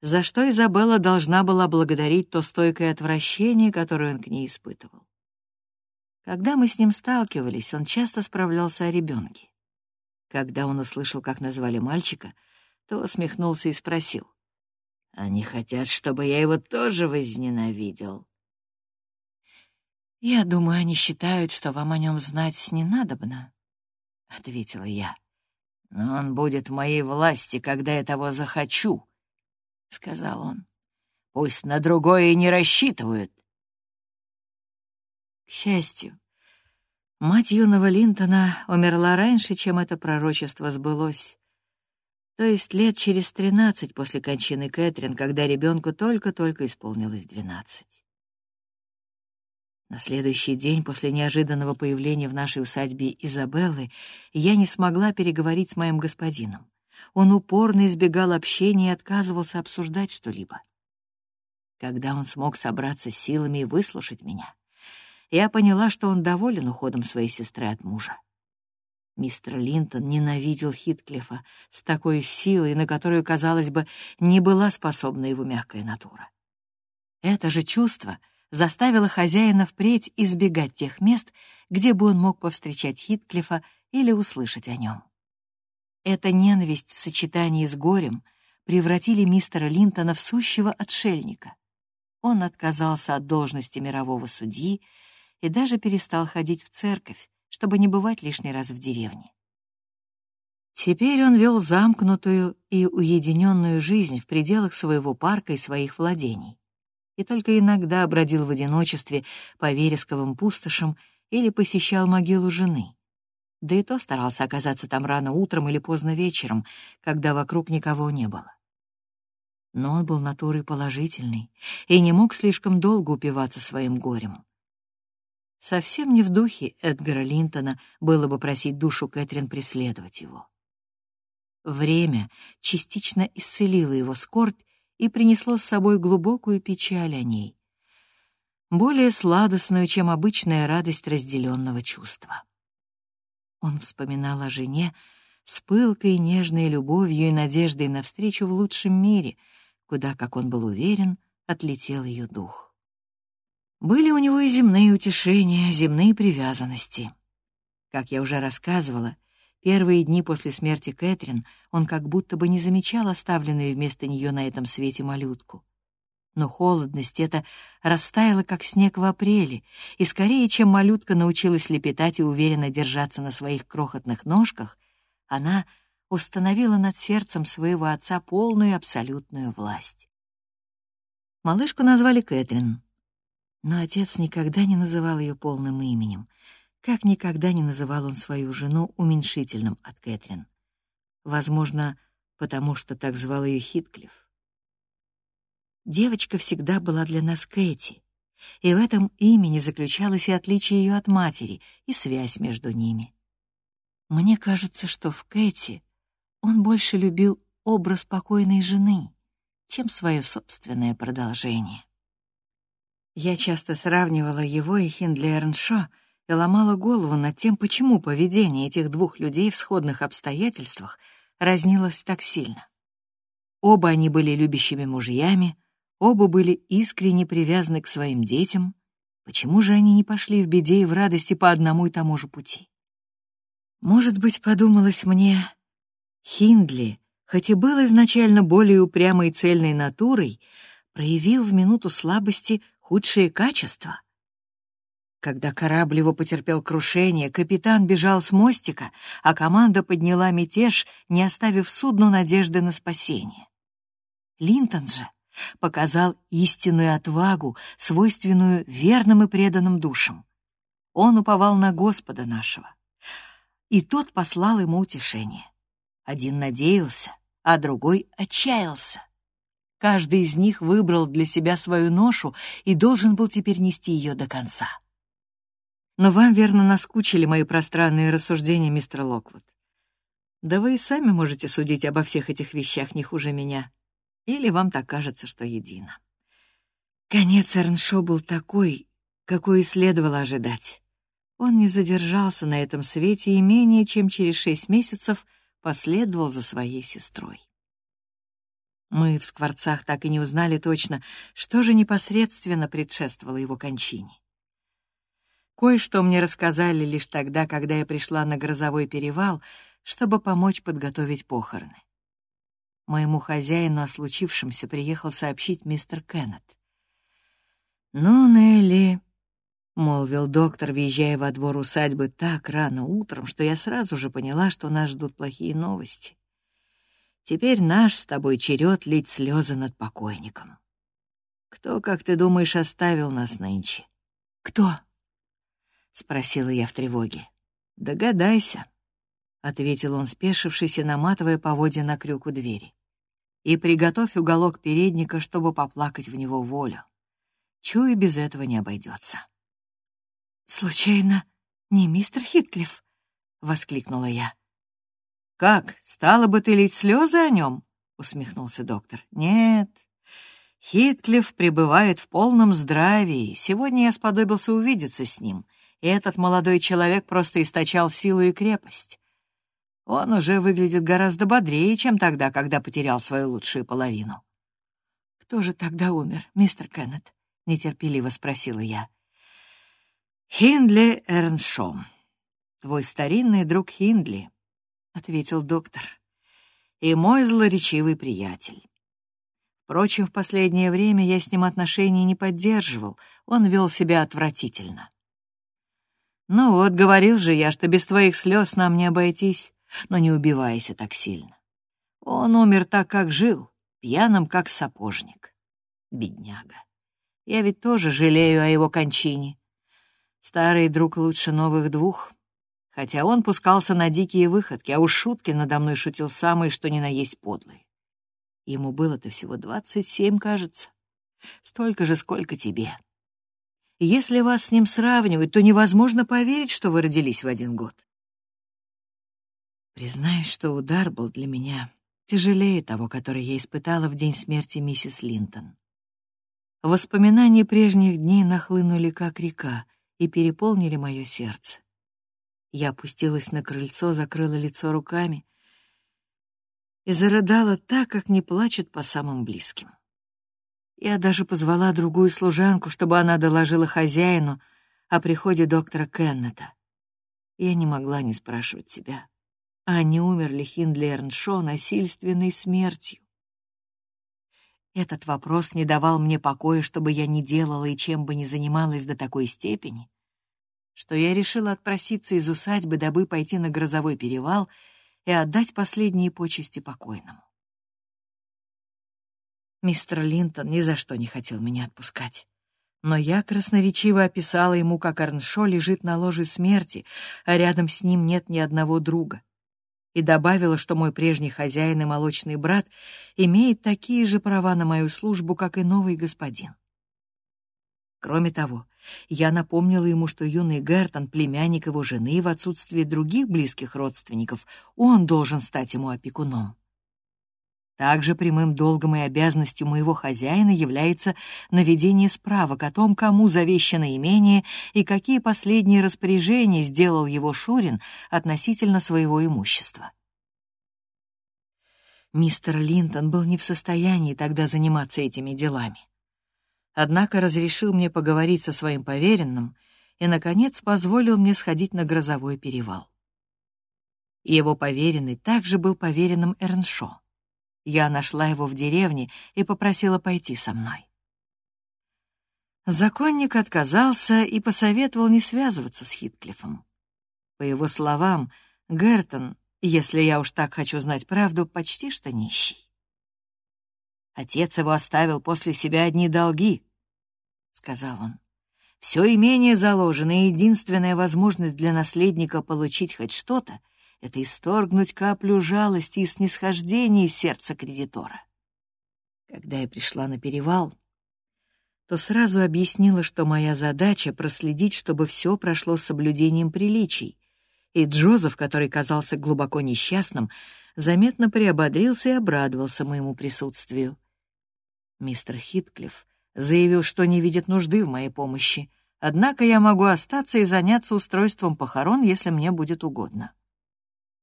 за что Изабелла должна была благодарить то стойкое отвращение, которое он к ней испытывал. Когда мы с ним сталкивались, он часто справлялся о ребенке. Когда он услышал, как назвали мальчика, то усмехнулся и спросил. «Они хотят, чтобы я его тоже возненавидел». «Я думаю, они считают, что вам о нем знать не надобно», — ответила я. «Но он будет в моей власти, когда я того захочу», — сказал он. «Пусть на другое и не рассчитывают». К счастью, мать юного Линтона умерла раньше, чем это пророчество сбылось. То есть лет через тринадцать после кончины Кэтрин, когда ребенку только-только исполнилось двенадцать. На следующий день после неожиданного появления в нашей усадьбе Изабеллы я не смогла переговорить с моим господином. Он упорно избегал общения и отказывался обсуждать что-либо. Когда он смог собраться с силами и выслушать меня, я поняла, что он доволен уходом своей сестры от мужа. Мистер Линтон ненавидел Хитклифа с такой силой, на которую, казалось бы, не была способна его мягкая натура. Это же чувство — заставила хозяина впредь избегать тех мест, где бы он мог повстречать Хитклифа или услышать о нем. Эта ненависть в сочетании с горем превратили мистера Линтона в сущего отшельника. Он отказался от должности мирового судьи и даже перестал ходить в церковь, чтобы не бывать лишний раз в деревне. Теперь он вел замкнутую и уединенную жизнь в пределах своего парка и своих владений и только иногда бродил в одиночестве по вересковым пустошам или посещал могилу жены. Да и то старался оказаться там рано утром или поздно вечером, когда вокруг никого не было. Но он был натурой положительной и не мог слишком долго упиваться своим горем. Совсем не в духе Эдгара Линтона было бы просить душу Кэтрин преследовать его. Время частично исцелило его скорбь и принесло с собой глубокую печаль о ней, более сладостную, чем обычная радость разделенного чувства. Он вспоминал о жене с пылкой, нежной любовью и надеждой навстречу в лучшем мире, куда, как он был уверен, отлетел ее дух. Были у него и земные утешения, земные привязанности. Как я уже рассказывала, Первые дни после смерти Кэтрин он как будто бы не замечал оставленную вместо нее на этом свете малютку. Но холодность эта растаяла, как снег в апреле, и скорее, чем малютка научилась лепетать и уверенно держаться на своих крохотных ножках, она установила над сердцем своего отца полную абсолютную власть. Малышку назвали Кэтрин, но отец никогда не называл ее полным именем — как никогда не называл он свою жену уменьшительным от Кэтрин. Возможно, потому что так звал ее Хитклифф. Девочка всегда была для нас Кэти, и в этом имени заключалось и отличие ее от матери, и связь между ними. Мне кажется, что в Кэти он больше любил образ спокойной жены, чем свое собственное продолжение. Я часто сравнивала его и Хиндли Эрншо — и ломала голову над тем, почему поведение этих двух людей в сходных обстоятельствах разнилось так сильно. Оба они были любящими мужьями, оба были искренне привязаны к своим детям. Почему же они не пошли в беде и в радости по одному и тому же пути? Может быть, подумалось мне, Хиндли, хоть и был изначально более упрямой и цельной натурой, проявил в минуту слабости худшие качества, Когда корабль его потерпел крушение, капитан бежал с мостика, а команда подняла мятеж, не оставив судну надежды на спасение. Линтон же показал истинную отвагу, свойственную верным и преданным душам. Он уповал на Господа нашего. И тот послал ему утешение. Один надеялся, а другой отчаялся. Каждый из них выбрал для себя свою ношу и должен был теперь нести ее до конца. Но вам, верно, наскучили мои пространные рассуждения, мистер Локвуд. Да вы и сами можете судить обо всех этих вещах не хуже меня. Или вам так кажется, что едино. Конец Эрншо был такой, какой и следовало ожидать. Он не задержался на этом свете и менее чем через шесть месяцев последовал за своей сестрой. Мы в Скворцах так и не узнали точно, что же непосредственно предшествовало его кончине. Кое-что мне рассказали лишь тогда, когда я пришла на грозовой перевал, чтобы помочь подготовить похороны. Моему хозяину о случившемся приехал сообщить мистер Кеннет. «Ну, Нелли», — молвил доктор, въезжая во двор усадьбы так рано утром, что я сразу же поняла, что нас ждут плохие новости. Теперь наш с тобой черед лить слезы над покойником. Кто, как ты думаешь, оставил нас нынче? Кто? Спросила я в тревоге. Догадайся, ответил он, спешившись и наматывая поводья на крюк у двери. И приготовь уголок передника, чтобы поплакать в него волю. Чую, без этого не обойдется. Случайно, не мистер Хитклифф? воскликнула я. «Как, стало бы ты лить слезы о нем?» — усмехнулся доктор. «Нет, Хитклифф пребывает в полном здравии. Сегодня я сподобился увидеться с ним, и этот молодой человек просто источал силу и крепость. Он уже выглядит гораздо бодрее, чем тогда, когда потерял свою лучшую половину». «Кто же тогда умер, мистер Кеннет?» — нетерпеливо спросила я. «Хиндли Эрншом, твой старинный друг Хиндли», — ответил доктор, — «и мой злоречивый приятель. Впрочем, в последнее время я с ним отношений не поддерживал, он вел себя отвратительно. Ну вот, говорил же я, что без твоих слез нам не обойтись, но не убивайся так сильно. Он умер так, как жил, пьяным, как сапожник. Бедняга. Я ведь тоже жалею о его кончине. Старый друг лучше новых двух хотя он пускался на дикие выходки, а уж шутки надо мной шутил самые, что ни на есть подлые. Ему было-то всего двадцать семь, кажется. Столько же, сколько тебе. Если вас с ним сравнивать, то невозможно поверить, что вы родились в один год. Признаюсь, что удар был для меня тяжелее того, который я испытала в день смерти миссис Линтон. Воспоминания прежних дней нахлынули как река и переполнили мое сердце. Я опустилась на крыльцо, закрыла лицо руками и зарыдала так, как не плачут по самым близким. Я даже позвала другую служанку, чтобы она доложила хозяину о приходе доктора Кеннета. Я не могла не спрашивать себя, а не умер ли Хиндли Эрншо насильственной смертью. Этот вопрос не давал мне покоя, чтобы я не делала и чем бы ни занималась до такой степени, что я решила отпроситься из усадьбы, дабы пойти на грозовой перевал и отдать последние почести покойному. Мистер Линтон ни за что не хотел меня отпускать. Но я красноречиво описала ему, как Арншо лежит на ложе смерти, а рядом с ним нет ни одного друга. И добавила, что мой прежний хозяин и молочный брат имеет такие же права на мою службу, как и новый господин. Кроме того, я напомнила ему, что юный Гертон — племянник его жены, в отсутствие других близких родственников он должен стать ему опекуном. Также прямым долгом и обязанностью моего хозяина является наведение справок о том, кому завещано имение и какие последние распоряжения сделал его Шурин относительно своего имущества. Мистер Линтон был не в состоянии тогда заниматься этими делами однако разрешил мне поговорить со своим поверенным и, наконец, позволил мне сходить на грозовой перевал. Его поверенный также был поверенным Эрншо. Я нашла его в деревне и попросила пойти со мной. Законник отказался и посоветовал не связываться с Хитклифом. По его словам, Гертон, если я уж так хочу знать правду, почти что нищий. Отец его оставил после себя одни долги, — сказал он. Все имение заложено, и единственная возможность для наследника получить хоть что-то — это исторгнуть каплю жалости и снисхождения из сердца кредитора. Когда я пришла на перевал, то сразу объяснила, что моя задача — проследить, чтобы все прошло с соблюдением приличий, и Джозеф, который казался глубоко несчастным, заметно приободрился и обрадовался моему присутствию. Мистер Хитклифф заявил, что не видит нужды в моей помощи, однако я могу остаться и заняться устройством похорон, если мне будет угодно.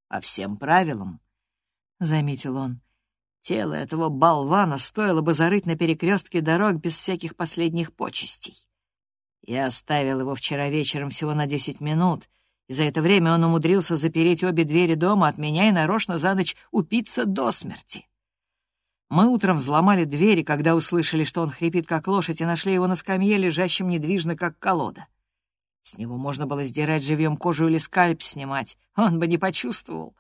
«По всем правилам», — заметил он, Тело этого болвана стоило бы зарыть на перекрестке дорог без всяких последних почестей. Я оставил его вчера вечером всего на десять минут, и за это время он умудрился запереть обе двери дома от меня и нарочно за ночь упиться до смерти. Мы утром взломали двери, когда услышали, что он хрипит как лошадь, и нашли его на скамье, лежащем недвижно, как колода. С него можно было сдирать живьем кожу или скальп снимать, он бы не почувствовал.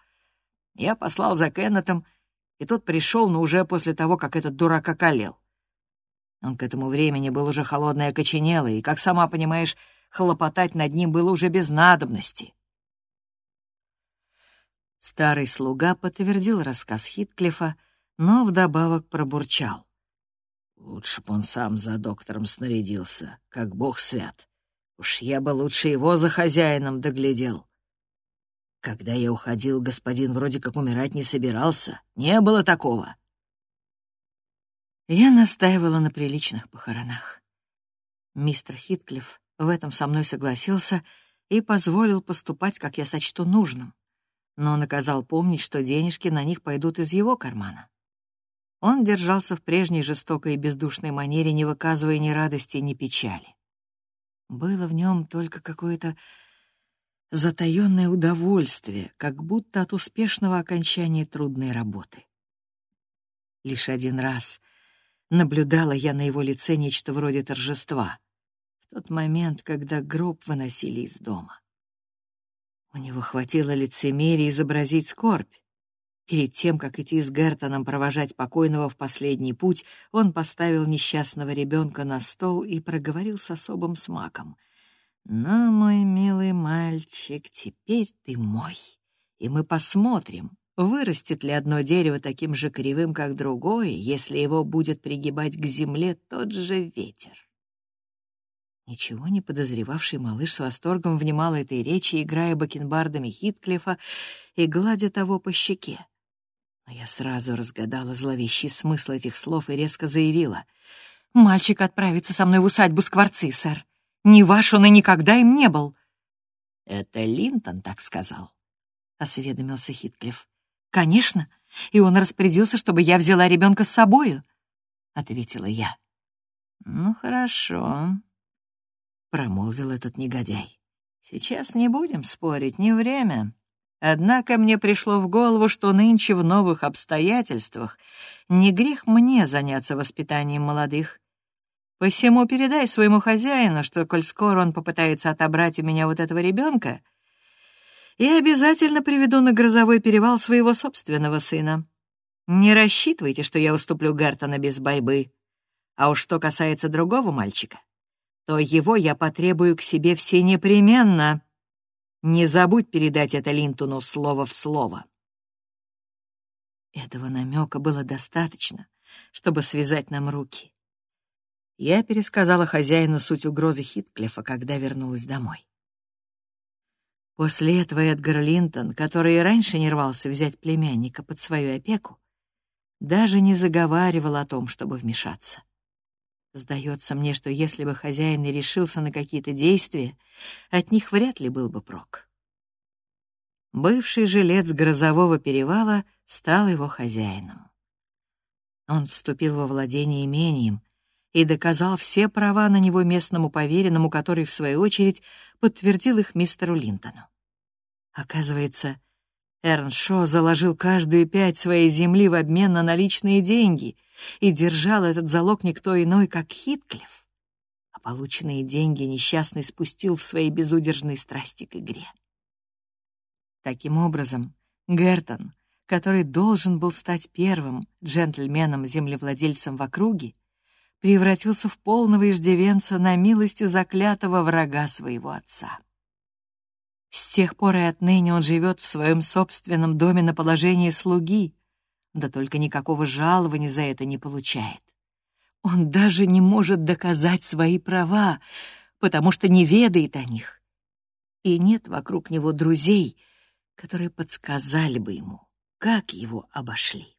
Я послал за Кеннетом, и тот пришел, но уже после того, как этот дурак околел. Он к этому времени был уже холодный и окоченелый, и, как сама понимаешь, хлопотать над ним было уже без надобности. Старый слуга подтвердил рассказ Хитклифа, но вдобавок пробурчал. Лучше б он сам за доктором снарядился, как бог свят. Уж я бы лучше его за хозяином доглядел. Когда я уходил, господин вроде как умирать не собирался. Не было такого. Я настаивала на приличных похоронах. Мистер Хитклифф в этом со мной согласился и позволил поступать, как я сочту нужным, но наказал помнить, что денежки на них пойдут из его кармана. Он держался в прежней жестокой и бездушной манере, не выказывая ни радости, ни печали. Было в нем только какое-то затаённое удовольствие, как будто от успешного окончания трудной работы. Лишь один раз наблюдала я на его лице нечто вроде торжества, в тот момент, когда гроб выносили из дома. У него хватило лицемерия изобразить скорбь. Перед тем, как идти с Гертоном провожать покойного в последний путь, он поставил несчастного ребенка на стол и проговорил с особым смаком — но, мой милый мальчик, теперь ты мой, и мы посмотрим, вырастет ли одно дерево таким же кривым, как другое, если его будет пригибать к земле тот же ветер. Ничего не подозревавший малыш с восторгом внимал этой речи, играя бакенбардами Хитклифа и гладя того по щеке. Но я сразу разгадала зловещий смысл этих слов и резко заявила. «Мальчик отправится со мной в усадьбу Скворцы, сэр. Не ваш он и никогда им не был». «Это Линтон так сказал», — осведомился Хитклифф. «Конечно, и он распорядился, чтобы я взяла ребенка с собою», — ответила я. «Ну, хорошо», — промолвил этот негодяй. «Сейчас не будем спорить, не время. Однако мне пришло в голову, что нынче в новых обстоятельствах не грех мне заняться воспитанием молодых. Посему передай своему хозяину, что, коль скоро он попытается отобрать у меня вот этого ребенка, я обязательно приведу на грозовой перевал своего собственного сына. Не рассчитывайте, что я уступлю Гертона без борьбы. А уж что касается другого мальчика, то его я потребую к себе все непременно. Не забудь передать это Линтону слово в слово. Этого намека было достаточно, чтобы связать нам руки. Я пересказала хозяину суть угрозы Хитклифа, когда вернулась домой. После этого Эдгар Линтон, который и раньше не рвался взять племянника под свою опеку, даже не заговаривал о том, чтобы вмешаться. Сдается мне, что если бы хозяин и решился на какие-то действия, от них вряд ли был бы прок. Бывший жилец грозового перевала стал его хозяином. Он вступил во владение имением, и доказал все права на него местному поверенному, который, в свою очередь, подтвердил их мистеру Линтону. Оказывается, Эрншо заложил каждую пять своей земли в обмен на наличные деньги и держал этот залог никто иной, как Хитклифф. А полученные деньги несчастный спустил в своей безудержной страсти к игре. Таким образом, Гертон, который должен был стать первым джентльменом-землевладельцем в округе, превратился в полного иждивенца на милости заклятого врага своего отца. С тех пор и отныне он живет в своем собственном доме на положении слуги, да только никакого жалования за это не получает. Он даже не может доказать свои права, потому что не ведает о них. И нет вокруг него друзей, которые подсказали бы ему, как его обошли.